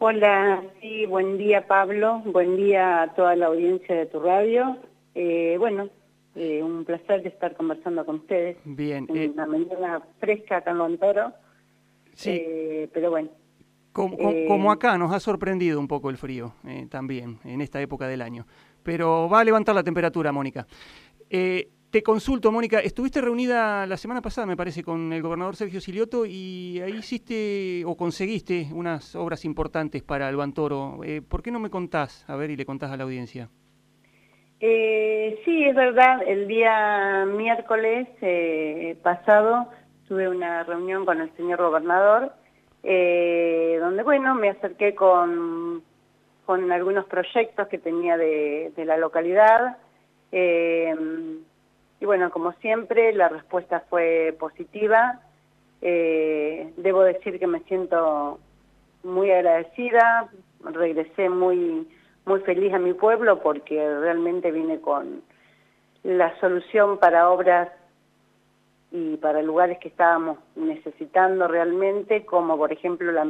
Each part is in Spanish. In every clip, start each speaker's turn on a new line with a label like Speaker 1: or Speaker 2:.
Speaker 1: Hola, sí, buen día Pablo, buen día a toda la audiencia de tu radio. Eh, bueno, eh, un placer de estar conversando con ustedes.
Speaker 2: Bien.
Speaker 1: Una mañana fresca acá en Montoro.
Speaker 2: Sí.
Speaker 1: pero bueno.
Speaker 2: Como, acá nos ha sorprendido un poco el frío también en esta época del año. Pero va a levantar la temperatura, Mónica. Te consulto, Mónica, estuviste reunida la semana pasada, me parece, con el gobernador Sergio Silioto y ahí hiciste o conseguiste unas obras importantes para el Bantoro. Eh, ¿Por qué no me contás? A ver, y le contás a la audiencia.
Speaker 1: Eh, sí, es verdad. El día miércoles eh, pasado tuve una reunión con el señor gobernador, donde, bueno, me acerqué con, con algunos proyectos que tenía de la localidad. Y bueno, como siempre, la respuesta fue positiva. Eh, debo decir que me siento muy agradecida, regresé muy, muy feliz a mi pueblo porque realmente vine con la solución para obras y para lugares que estábamos necesitando realmente, como por ejemplo la,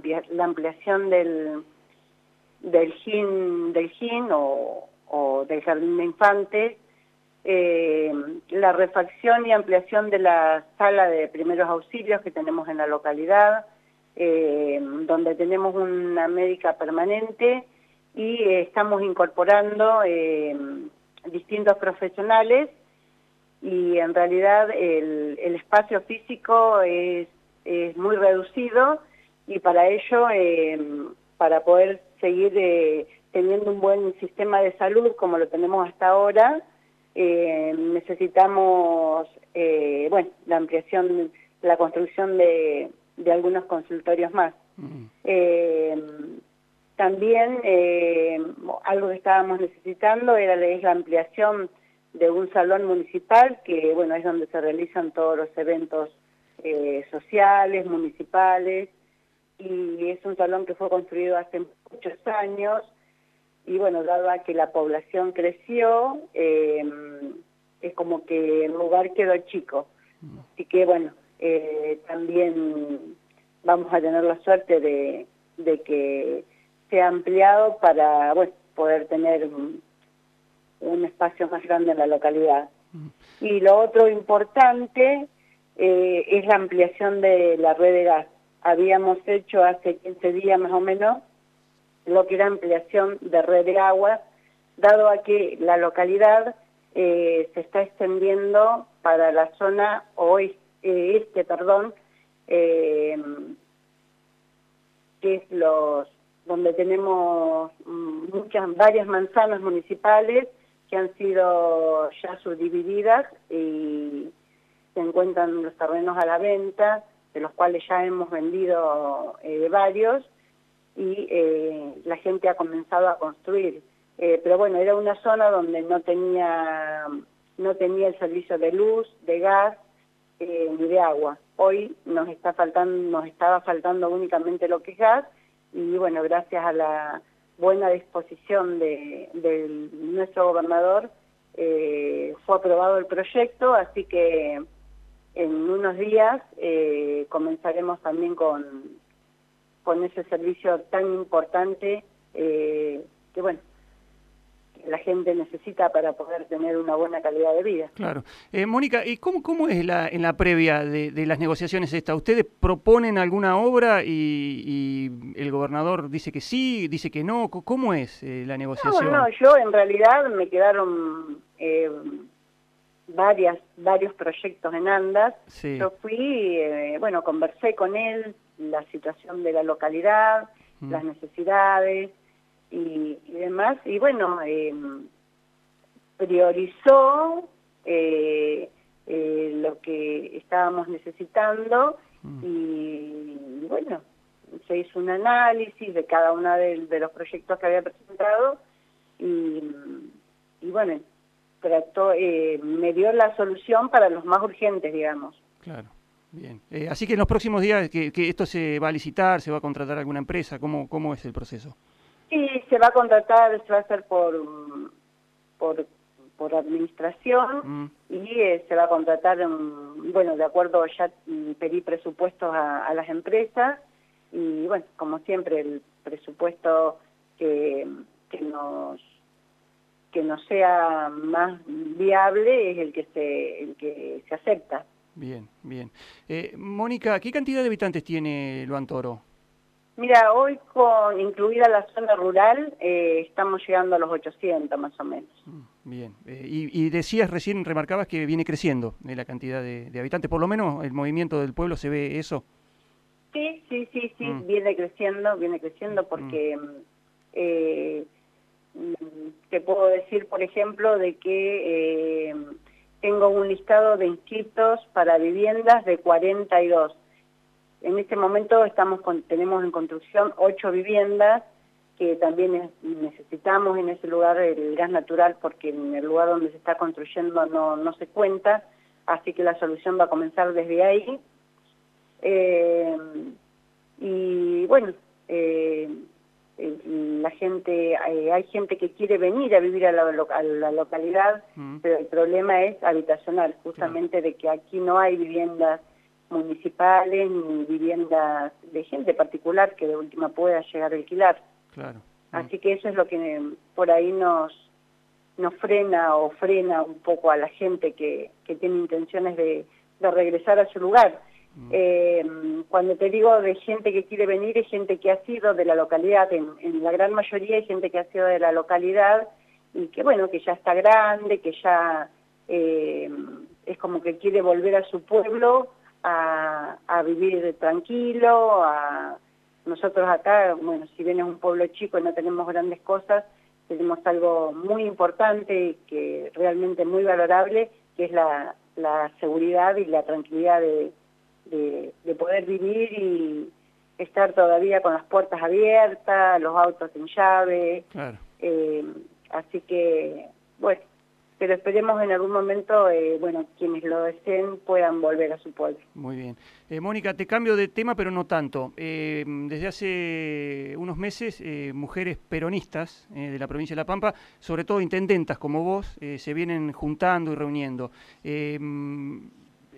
Speaker 1: ampliación del, del GIN, del GIN o, o del Jardín de Infantes, eh, la refacción y ampliación de la sala de primeros auxilios que tenemos en la localidad, eh, donde tenemos una médica permanente y eh, estamos incorporando eh, distintos profesionales. Y en realidad el, el espacio físico es, es, muy reducido y para ello, para poder seguir teniendo un buen sistema de salud como lo tenemos hasta ahora, eh, necesitamos, eh, bueno, la ampliación, la construcción de, de algunos consultorios más. Mm. Eh, también eh, algo que estábamos necesitando era la ampliación de un salón municipal, que bueno, es donde se realizan todos los eventos eh, sociales, municipales, y es un salón que fue construido hace muchos años, y bueno, dado a que la población creció, eh, es como que el lugar quedó chico. Así que bueno, eh, también vamos a tener la suerte de, de que sea ampliado para bueno, poder tener un, espacio más grande en la localidad. Y lo otro importante eh, es la ampliación de la red de gas. Habíamos hecho hace 15 días más o menos lo que era ampliación de red de agua, dado a que la localidad eh, se está extendiendo para la zona oeste, este, perdón, eh, que es los donde tenemos mm, muchas varias manzanas municipales que han sido ya subdivididas y se encuentran los terrenos a la venta, de los cuales ya hemos vendido eh, varios y eh, la gente ha comenzado a construir. Eh, pero bueno, era una zona donde no tenía, no tenía el servicio de luz, de gas eh, ni de agua. Hoy nos está faltando, nos estaba faltando únicamente lo que es gas y bueno, gracias a la buena disposición de, nuestro gobernador fue aprobado el proyecto, así que en unos días comenzaremos también con con ese servicio tan importante eh, que, bueno, la gente necesita para poder tener una buena calidad de vida.
Speaker 2: Claro. Eh, Mónica, ¿y cómo, cómo es la, en la previa de, las negociaciones esta? ¿Ustedes proponen alguna obra y, el gobernador dice que sí, dice que no? ¿Cómo es eh, la negociación?
Speaker 1: No, no, yo en realidad me quedaron eh, varias, varios proyectos en andas. Yo fui, bueno, conversé con él, la situación de la localidad, mm. las necesidades y, demás. Y bueno, eh, priorizó eh, eh, lo que estábamos necesitando mm. y, bueno, se hizo un análisis de cada uno de, los proyectos que había presentado y, y bueno, trató, me dio la solución para los más urgentes, digamos.
Speaker 2: Claro. Bien. Eh, así que en los próximos días que, esto se va a licitar, se va a contratar alguna empresa, ¿cómo, cómo es el proceso?
Speaker 1: Sí, se va a contratar, se va a hacer por, por, por administración mm. y eh, se va a contratar, bueno, de acuerdo, ya pedí presupuestos a, las empresas y bueno, como siempre, el presupuesto que, que nos que nos sea más viable es el que se el que se acepta.
Speaker 2: Bien, bien. Eh, Mónica, ¿qué cantidad de habitantes tiene Luan Toro?
Speaker 1: Mira, hoy con incluida la zona rural eh, estamos llegando a los 800 más o menos.
Speaker 2: Mm, bien, eh, y, decías recién, remarcabas que viene creciendo la cantidad de, habitantes, por lo menos el movimiento del pueblo se ve eso.
Speaker 1: Sí, sí, sí, sí, mm. viene creciendo, viene creciendo porque mm. te puedo decir, por ejemplo, de que tengo un listado de inscritos para viviendas de 42. En este momento estamos tenemos en construcción ocho viviendas que también necesitamos en ese lugar el gas natural porque en el lugar donde se está construyendo no, no se cuenta, así que la solución va a comenzar desde ahí. Eh, y bueno, gente, eh, hay gente que quiere venir a vivir a la, localidad, mm. pero el problema es habitacional, justamente de que aquí no hay viviendas municipales ni viviendas de gente particular que de última pueda llegar a alquilar. Claro. Así que eso es lo que por ahí nos nos frena o frena un poco a la gente que, que tiene intenciones de, de regresar a su lugar. Mm. Eh, cuando te digo de gente que quiere venir, es gente que ha sido de la localidad, en, la gran mayoría hay gente que ha sido de la localidad y que bueno, que ya está grande, que ya eh, es como que quiere volver a su pueblo a, a vivir tranquilo, a nosotros acá, bueno, si bien es un pueblo chico y no tenemos grandes cosas, tenemos algo muy importante que realmente muy valorable, que es la, la seguridad y la tranquilidad de, de, poder vivir y estar todavía con las puertas abiertas, los autos en llave. Eh, así que, bueno, pero esperemos en algún momento, eh, bueno, quienes lo deseen puedan volver a su pueblo.
Speaker 2: Muy bien. Eh, Mónica, te cambio de tema, pero no tanto. desde hace unos meses, mujeres peronistas de la provincia de La Pampa, sobre todo intendentas como vos, se vienen juntando y reuniendo.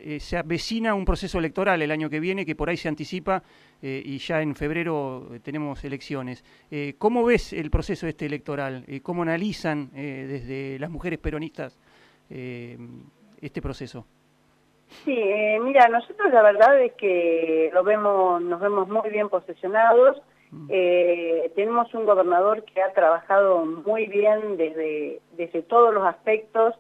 Speaker 2: Eh, se avecina un proceso electoral el año que viene que por ahí se anticipa eh, y ya en febrero eh, tenemos elecciones. ¿Cómo ves el proceso este electoral? ¿Cómo analizan desde las mujeres peronistas este proceso?
Speaker 1: Sí, mira, nosotros la verdad es que lo vemos, nos vemos muy bien posicionados. Mm. tenemos un gobernador que ha trabajado muy bien desde, desde todos los aspectos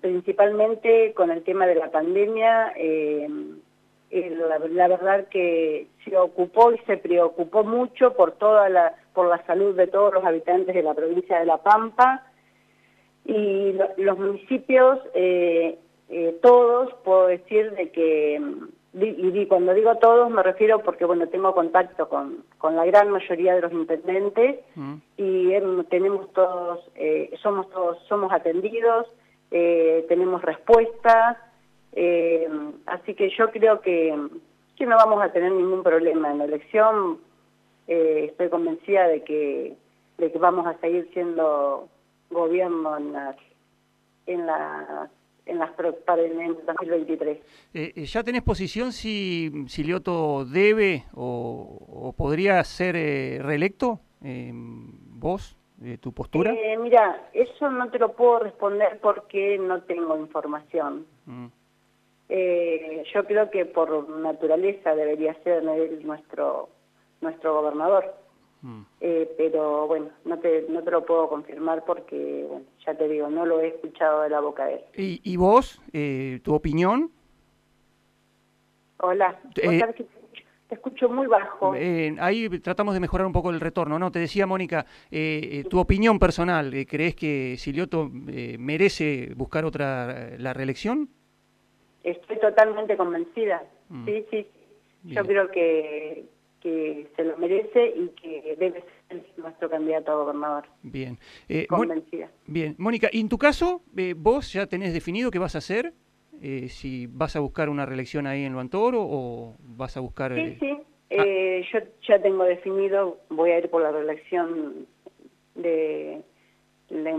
Speaker 1: principalmente con el tema de la pandemia, eh, la, verdad que se ocupó y se preocupó mucho por toda la, por la salud de todos los habitantes de la provincia de La Pampa y los municipios, eh, eh, todos, puedo decir de que, y, cuando digo todos me refiero porque bueno tengo contacto con, con la gran mayoría de los intendentes mm. y tenemos todos, somos todos, somos atendidos, eh, tenemos respuestas, eh, así que yo creo que, no vamos a tener ningún problema en la elección. Eh, estoy convencida de que, de que vamos a seguir siendo gobierno en las, en las en las para el 2023.
Speaker 2: ¿Ya tenés posición si, si Lioto debe o, podría ser reelecto? ¿Vos? Tu postura?
Speaker 1: Eh, mira, eso no te lo puedo responder porque no tengo información. Mm. Eh, yo creo que por naturaleza debería ser nuestro nuestro gobernador. Mm. Eh, pero bueno, no te, no te lo puedo confirmar porque, bueno, ya te digo, no lo he escuchado de la boca de él.
Speaker 2: ¿Y, y vos, tu opinión?
Speaker 1: Hola, te escucho muy bajo.
Speaker 2: Eh, ahí tratamos de mejorar un poco el retorno, ¿no? Te decía, Mónica, eh, eh, tu opinión personal, ¿crees que Silioto merece buscar otra, la reelección?
Speaker 1: Estoy totalmente convencida, mm. sí, sí. Yo creo que, que se lo merece y que debe ser nuestro candidato a gobernador.
Speaker 2: Bien.
Speaker 1: convencida.
Speaker 2: Bien. Mónica, ¿y en tu caso, vos ya tenés definido qué vas a hacer? Eh, si vas a buscar una reelección ahí en Luantoro o vas a buscar...
Speaker 1: Sí, eh, sí, ah. eh, yo ya tengo definido, voy a ir por la reelección de,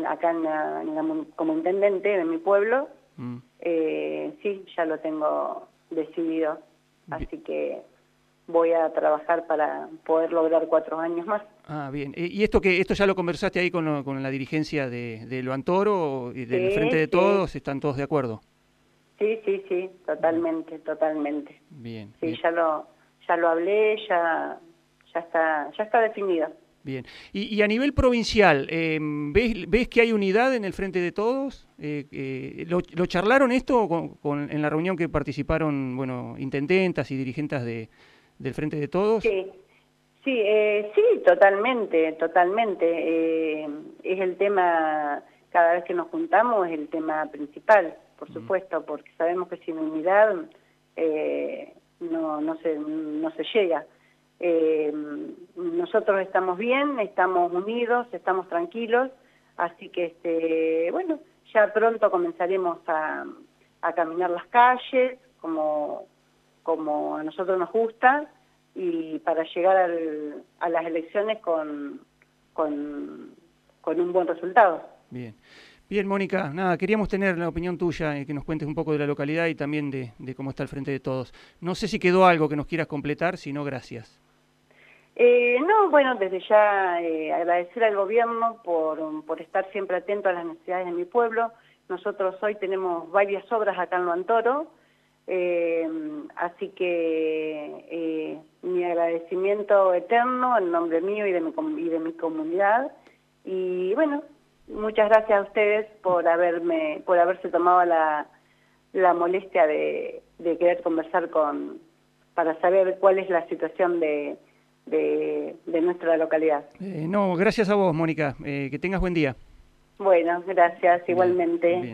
Speaker 1: acá en como intendente de mi pueblo. Mm. Eh, sí, ya lo tengo decidido. así que voy a trabajar para poder lograr cuatro años más.
Speaker 2: Ah, bien. ¿Y esto que esto ya lo conversaste ahí con, con la dirigencia de, de Lo Antoro y del Frente de Todos? ¿Están todos de acuerdo?
Speaker 1: Sí, sí, sí, totalmente, totalmente.
Speaker 2: Bien.
Speaker 1: Sí, ya lo ya lo hablé, ya ya está ya está definido.
Speaker 2: Bien. Y, a nivel provincial, eh, ¿ves, ¿ves que hay unidad en el Frente de Todos? Eh, eh, ¿lo, charlaron esto con, en la reunión que participaron, bueno, intendentas y dirigentes de, del Frente de Todos?
Speaker 1: Sí, sí, sí, totalmente, totalmente. es el tema, cada vez que nos juntamos, es el tema principal, por supuesto, porque sabemos que sin unidad no, no, se, no se llega. Eh, nosotros estamos bien, estamos unidos, estamos tranquilos, así que, este, bueno, ya pronto comenzaremos a, caminar las calles como, como a nosotros nos gusta y para llegar a las elecciones con, con, con un buen resultado.
Speaker 2: Bien. Bien, Mónica, nada, queríamos tener la opinión tuya, eh, que nos cuentes un poco de la localidad y también de, de, cómo está el frente de todos. No sé si quedó algo que nos quieras completar, si no, gracias.
Speaker 1: Eh, no, bueno, desde ya eh, agradecer al gobierno por, por estar siempre atento a las necesidades de mi pueblo. Nosotros hoy tenemos varias obras acá en Loantoro, eh, así que eh, mi agradecimiento eterno en nombre mío y de mi, y de mi comunidad. Y bueno, muchas gracias a ustedes por haberme, por haberse tomado la, la molestia de, de querer conversar con, para saber cuál es la situación de de, nuestra localidad.
Speaker 2: Eh, no, gracias a vos, Mónica. Eh, que tengas buen día.
Speaker 1: Bueno, gracias, igualmente.